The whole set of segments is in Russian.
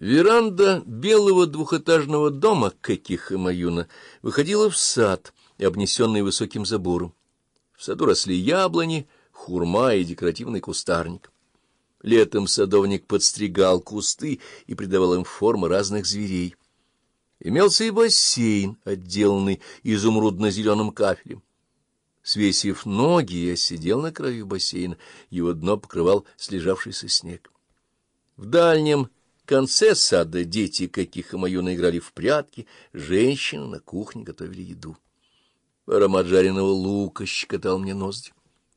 Веранда белого двухэтажного дома Кэкиха Маюна выходила в сад, обнесенный высоким забором. В саду росли яблони, хурма и декоративный кустарник. Летом садовник подстригал кусты и придавал им формы разных зверей. Имелся и бассейн, отделанный изумрудно-зеленым кафелем. Свесив ноги, я сидел на краю бассейна, его дно покрывал слежавшийся снег. В дальнем конце сада дети, каких и мою наиграли в прятки, женщины на кухне готовили еду. Аромат жареного лука щекотал мне ноздри.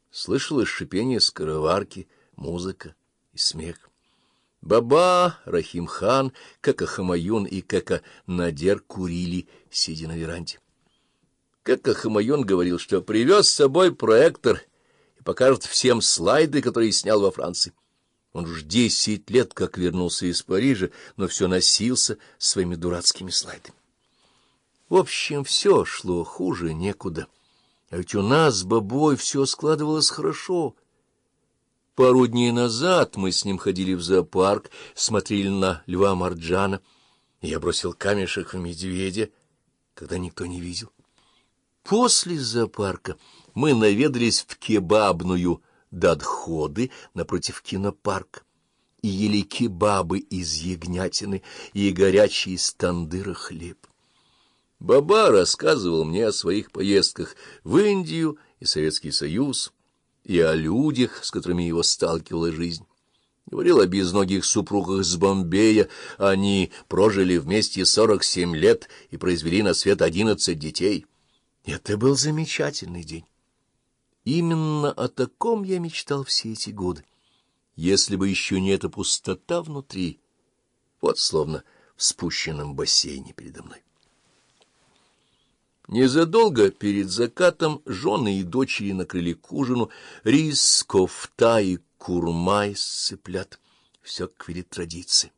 Слышалось шипение скороварки, музыка и смех. Баба, Рахим-хан, Кака Хамаюн и Кака Надер курили, сидя на веранде. Кака Хамаюн говорил, что привез с собой проектор и покажет всем слайды, которые снял во Франции. Он уж десять лет как вернулся из Парижа, но все носился своими дурацкими слайдами. В общем, все шло хуже некуда. А ведь у нас с бабой все складывалось хорошо. Пару дней назад мы с ним ходили в зоопарк, смотрели на льва Марджана, я бросил камешек в медведя, когда никто не видел. После зоопарка мы наведались в кебабную до отходы напротив кинопарка и ели кебабы из ягнятины и горячий из тандыра хлеб. Баба рассказывал мне о своих поездках в Индию и Советский Союз, и о людях, с которыми его сталкивала жизнь. Говорил о безногих супругах с Бомбея. Они прожили вместе сорок семь лет и произвели на свет одиннадцать детей. Это был замечательный день. Именно о таком я мечтал все эти годы. Если бы еще не эта пустота внутри, вот словно в спущенном бассейне передо мной. Незадолго перед закатом жены и дочери накрыли к ужину рис, кофта и курма из цыплят. Все как велит традиции.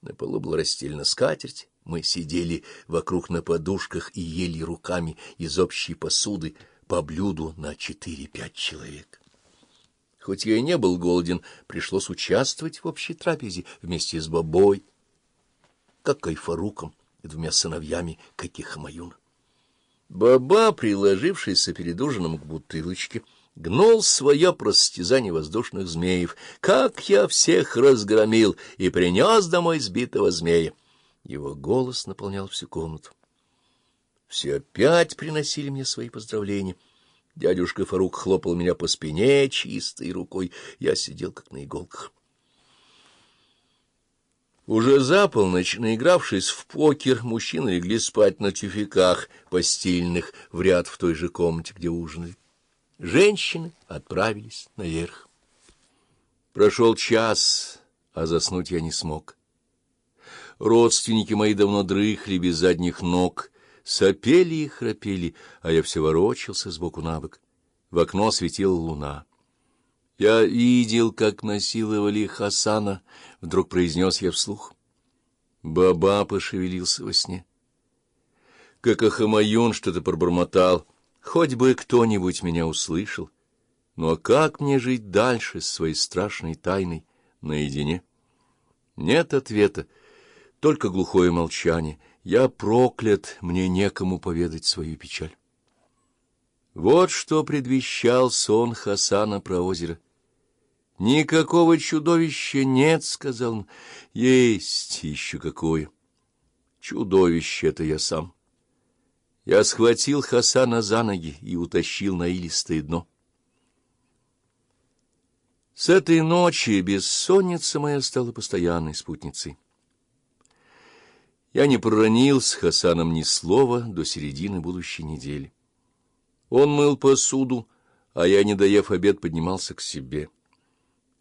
На полу была расстелена скатерть, мы сидели вокруг на подушках и ели руками из общей посуды, по блюду на четыре-пять человек. Хоть я и не был голоден, пришлось участвовать в общей трапезе вместе с бабой, как Кайфаруком и двумя сыновьями каких Маюна. Баба, приложившийся перед ужином к бутылочке, гнул свое про состязание воздушных змеев. Как я всех разгромил и принес домой сбитого змея! Его голос наполнял всю комнату. Все опять приносили мне свои поздравления. Дядюшка Фарук хлопал меня по спине чистой рукой. Я сидел как на иголках. Уже за полночь, наигравшись в покер, мужчины легли спать на тюфяках постельных в ряд в той же комнате, где ужинали. Женщины отправились наверх. Прошел час, а заснуть я не смог. Родственники мои давно дрыхли без задних ног, Сопели и храпели, а я все ворочался сбоку на бок. В окно светила луна. Я видел, как насиловали Хасана, — вдруг произнес я вслух. Баба пошевелился во сне. Как Ахамаюн что-то пробормотал. Хоть бы кто-нибудь меня услышал. Ну а как мне жить дальше с своей страшной тайной наедине? Нет ответа, только глухое молчание — я проклят, мне некому поведать свою печаль. Вот что предвещал сон Хасана про озеро. «Никакого чудовища нет», — сказал он. «Есть еще какое. Чудовище это я сам». Я схватил Хасана за ноги и утащил на илистое дно. С этой ночи бессонница моя стала постоянной спутницей. Я не проронил с Хасаном ни слова до середины будущей недели. Он мыл посуду, а я, не доев обед, поднимался к себе.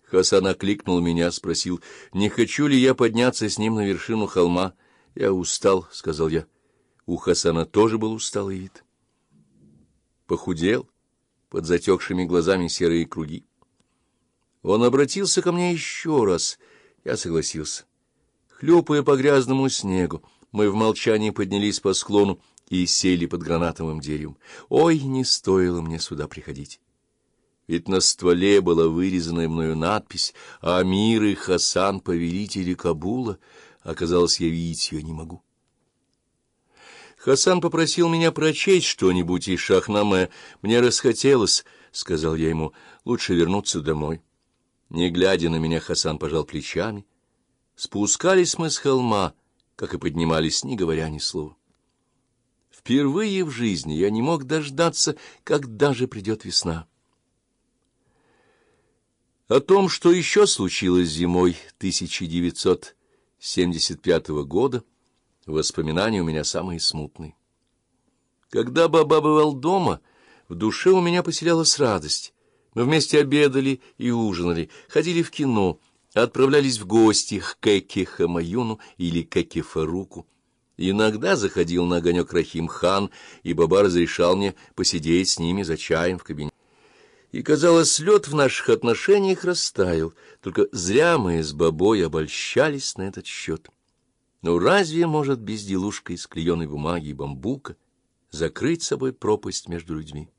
Хасан окликнул меня, спросил, не хочу ли я подняться с ним на вершину холма. Я устал, — сказал я. У Хасана тоже был усталый вид. Похудел, под затекшими глазами серые круги. Он обратился ко мне еще раз. Я согласился. Хлюпая по грязному снегу, мы в молчании поднялись по склону и сели под гранатовым деревом. Ой, не стоило мне сюда приходить. Ведь на стволе была вырезанная мною надпись «Амир и Хасан, повелители Кабула», Оказалось, я видеть ее не могу. Хасан попросил меня прочесть что-нибудь из Шахнаме. Мне расхотелось, — сказал я ему, — лучше вернуться домой. Не глядя на меня, Хасан пожал плечами. Спускались мы с холма, как и поднимались, не говоря ни слова. Впервые в жизни я не мог дождаться, когда же придет весна. О том, что еще случилось зимой 1975 года, воспоминания у меня самые смутные. Когда баба бывал дома, в душе у меня поселялась радость. Мы вместе обедали и ужинали, ходили в кино, отправлялись в гости к Кеке Хамаюну или Кеке Фаруку. Иногда заходил на огонек Рахим хан, и баба разрешал мне посидеть с ними за чаем в кабинете. И, казалось, лед в наших отношениях растаял, только зря мы с бабой обольщались на этот счет. Но разве может безделушка из клееной бумаги и бамбука закрыть собой пропасть между людьми?